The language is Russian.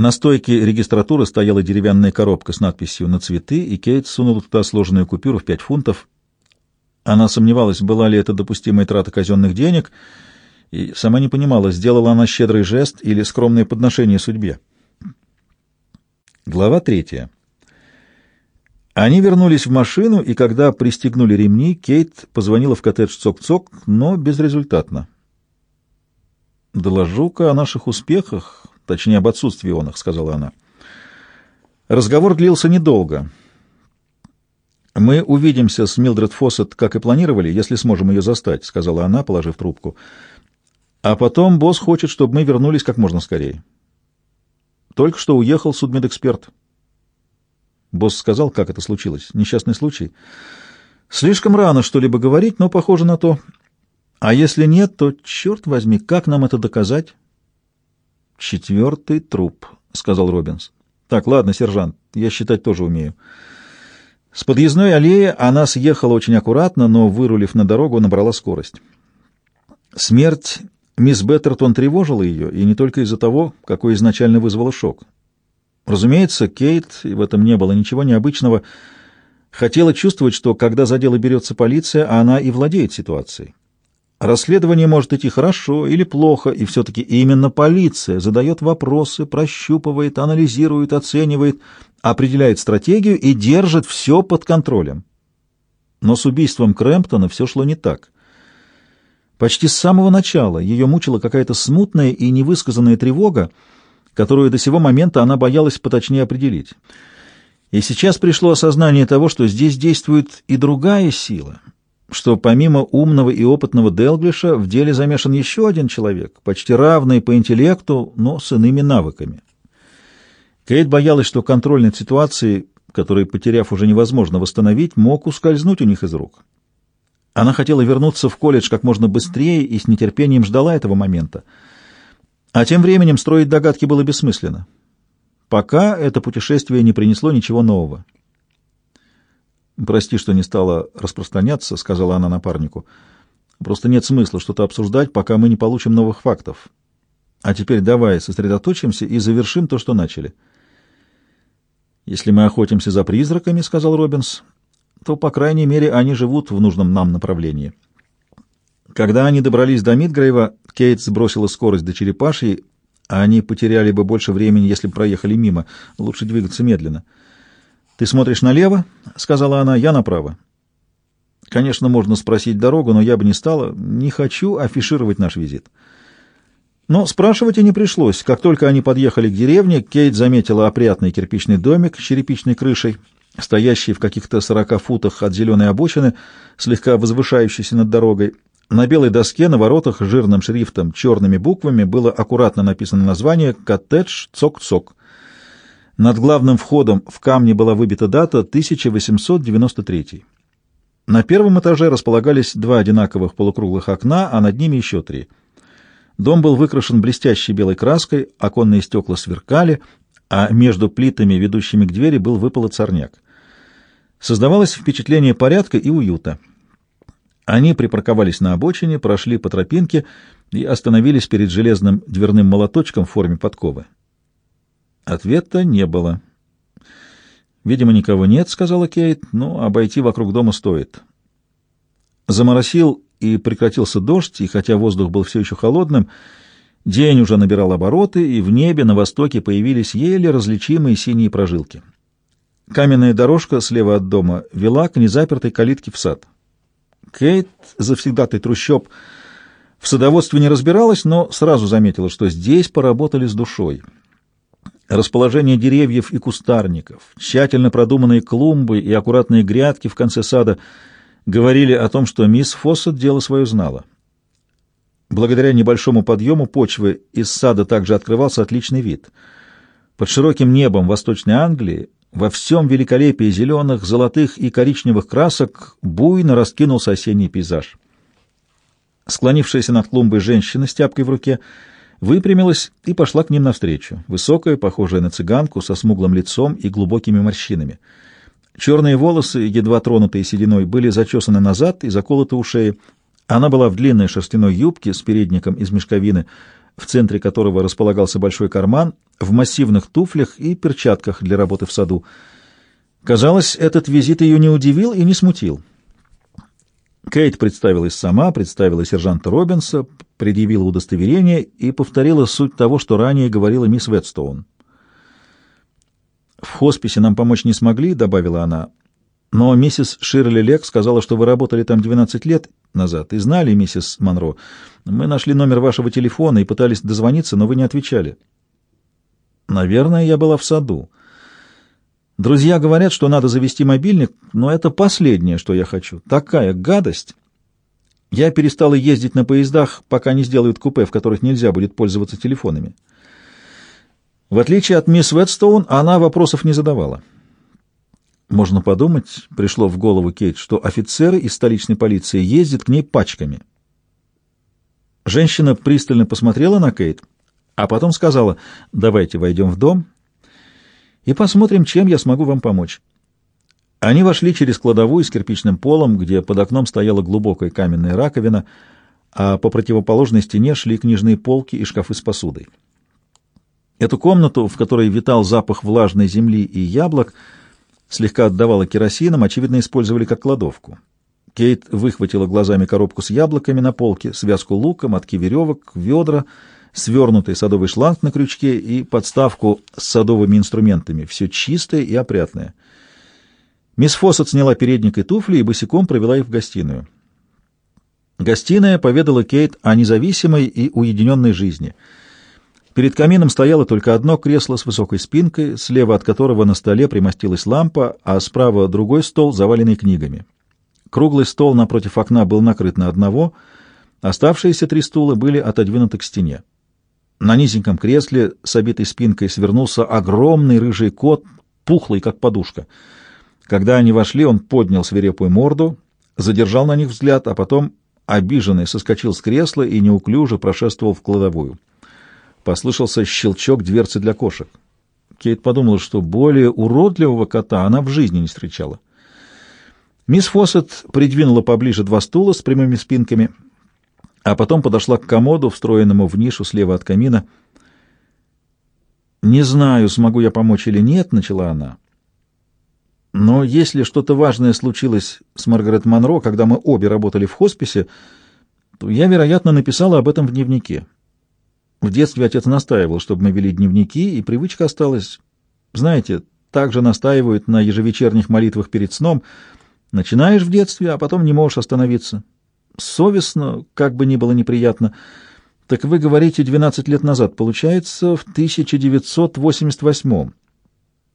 На стойке регистратуры стояла деревянная коробка с надписью «На цветы», и Кейт сунула туда сложенную купюру в пять фунтов. Она сомневалась, была ли это допустимая трата казенных денег, и сама не понимала, сделала она щедрый жест или скромное подношение судьбе. Глава третья. Они вернулись в машину, и когда пристегнули ремни, Кейт позвонила в коттедж Цок-Цок, но безрезультатно. «Доложу-ка о наших успехах, точнее, об отсутствии он их», — сказала она. Разговор длился недолго. «Мы увидимся с Милдред Фоссет, как и планировали, если сможем ее застать», — сказала она, положив трубку. «А потом босс хочет, чтобы мы вернулись как можно скорее». «Только что уехал судмедэксперт». Босс сказал, как это случилось. Несчастный случай. «Слишком рано что-либо говорить, но похоже на то. А если нет, то, черт возьми, как нам это доказать?» «Четвертый труп», — сказал Робинс. «Так, ладно, сержант, я считать тоже умею». С подъездной аллеи она съехала очень аккуратно, но, вырулив на дорогу, набрала скорость. Смерть мисс Беттертон тревожила ее, и не только из-за того, какой изначально вызвала шок. Разумеется, Кейт, и в этом не было ничего необычного, хотела чувствовать, что когда за дело берется полиция, она и владеет ситуацией. Расследование может идти хорошо или плохо, и все-таки именно полиция задает вопросы, прощупывает, анализирует, оценивает, определяет стратегию и держит все под контролем. Но с убийством Крэмптона все шло не так. Почти с самого начала ее мучила какая-то смутная и невысказанная тревога, которую до сего момента она боялась поточнее определить. И сейчас пришло осознание того, что здесь действует и другая сила, что помимо умного и опытного Делглиша в деле замешан еще один человек, почти равный по интеллекту, но с иными навыками. Кейт боялась, что контроль над ситуацией, который, потеряв, уже невозможно восстановить, мог ускользнуть у них из рук. Она хотела вернуться в колледж как можно быстрее и с нетерпением ждала этого момента. А тем временем строить догадки было бессмысленно. Пока это путешествие не принесло ничего нового. «Прости, что не стала распространяться», — сказала она напарнику. «Просто нет смысла что-то обсуждать, пока мы не получим новых фактов. А теперь давай сосредоточимся и завершим то, что начали». «Если мы охотимся за призраками», — сказал Робинс, — «то, по крайней мере, они живут в нужном нам направлении». Когда они добрались до Мидгрейва, Кейт сбросила скорость до черепашьей, а они потеряли бы больше времени, если бы проехали мимо. Лучше двигаться медленно. «Ты смотришь налево?» — сказала она. «Я направо». Конечно, можно спросить дорогу, но я бы не стала. Не хочу афишировать наш визит. Но спрашивать и не пришлось. Как только они подъехали к деревне, Кейт заметила опрятный кирпичный домик с черепичной крышей, стоящий в каких-то сорока футах от зеленой обочины, слегка возвышающийся над дорогой. На белой доске на воротах жирным шрифтом черными буквами было аккуратно написано название «Коттедж Цок-Цок». Над главным входом в камне была выбита дата 1893. На первом этаже располагались два одинаковых полукруглых окна, а над ними еще три. Дом был выкрашен блестящей белой краской, оконные стекла сверкали, а между плитами, ведущими к двери, был выпалот сорняк. Создавалось впечатление порядка и уюта. Они припарковались на обочине, прошли по тропинке и остановились перед железным дверным молоточком в форме подковы. Ответа не было. «Видимо, никого нет», — сказала Кейт, — «но обойти вокруг дома стоит». Заморосил и прекратился дождь, и хотя воздух был все еще холодным, день уже набирал обороты, и в небе на востоке появились еле различимые синие прожилки. Каменная дорожка слева от дома вела к незапертой калитке в сад. Кейт, завсегдатой трущоб, в садоводстве не разбиралась, но сразу заметила, что здесь поработали с душой — Расположение деревьев и кустарников, тщательно продуманные клумбы и аккуратные грядки в конце сада говорили о том, что мисс Фоссет дело свое знала. Благодаря небольшому подъему почвы из сада также открывался отличный вид. Под широким небом Восточной Англии во всем великолепии зеленых, золотых и коричневых красок буйно раскинулся осенний пейзаж. Склонившаяся над клумбой женщина с тяпкой в руке — выпрямилась и пошла к ним навстречу, высокая, похожая на цыганку, со смуглым лицом и глубокими морщинами. Черные волосы, едва тронутые сединой, были зачесаны назад и заколоты у шеи. Она была в длинной шерстяной юбке с передником из мешковины, в центре которого располагался большой карман, в массивных туфлях и перчатках для работы в саду. Казалось, этот визит ее не удивил и не смутил. Кейт представилась сама, представила сержанта Робинса, предъявила удостоверение и повторила суть того, что ранее говорила мисс Ветстоун. «В хосписе нам помочь не смогли», — добавила она, — «но миссис Ширли Лек сказала, что вы работали там 12 лет назад и знали миссис Монро. Мы нашли номер вашего телефона и пытались дозвониться, но вы не отвечали». «Наверное, я была в саду». Друзья говорят, что надо завести мобильник, но это последнее, что я хочу. Такая гадость. Я перестала ездить на поездах, пока не сделают купе, в которых нельзя будет пользоваться телефонами. В отличие от мисс Ветстоун, она вопросов не задавала. Можно подумать, пришло в голову Кейт, что офицеры из столичной полиции ездят к ней пачками. Женщина пристально посмотрела на Кейт, а потом сказала, «Давайте войдем в дом» и посмотрим, чем я смогу вам помочь». Они вошли через кладовую с кирпичным полом, где под окном стояла глубокая каменная раковина, а по противоположной стене шли книжные полки и шкафы с посудой. Эту комнату, в которой витал запах влажной земли и яблок, слегка отдавала керосином, очевидно, использовали как кладовку. Кейт выхватила глазами коробку с яблоками на полке, связку лука, мотки веревок, ведра — свернутый садовый шланг на крючке и подставку с садовыми инструментами. Все чистое и опрятное. Мисс Фоссет сняла передник и туфли и босиком провела их в гостиную. Гостиная поведала Кейт о независимой и уединенной жизни. Перед камином стояло только одно кресло с высокой спинкой, слева от которого на столе примостилась лампа, а справа другой стол, заваленный книгами. Круглый стол напротив окна был накрыт на одного, оставшиеся три стула были отодвинуты к стене. На низеньком кресле с обитой спинкой свернулся огромный рыжий кот, пухлый, как подушка. Когда они вошли, он поднял свирепую морду, задержал на них взгляд, а потом, обиженный, соскочил с кресла и неуклюже прошествовал в кладовую. Послышался щелчок дверцы для кошек. Кейт подумала, что более уродливого кота она в жизни не встречала. Мисс Фоссет придвинула поближе два стула с прямыми спинками — а потом подошла к комоду, встроенному в нишу слева от камина. «Не знаю, смогу я помочь или нет», — начала она. «Но если что-то важное случилось с Маргарет Монро, когда мы обе работали в хосписе, то я, вероятно, написала об этом в дневнике. В детстве отец настаивал, чтобы мы вели дневники, и привычка осталась. Знаете, также настаивают на ежевечерних молитвах перед сном. Начинаешь в детстве, а потом не можешь остановиться совестно, как бы ни было неприятно. Так вы говорите 12 лет назад, получается, в 1988-м.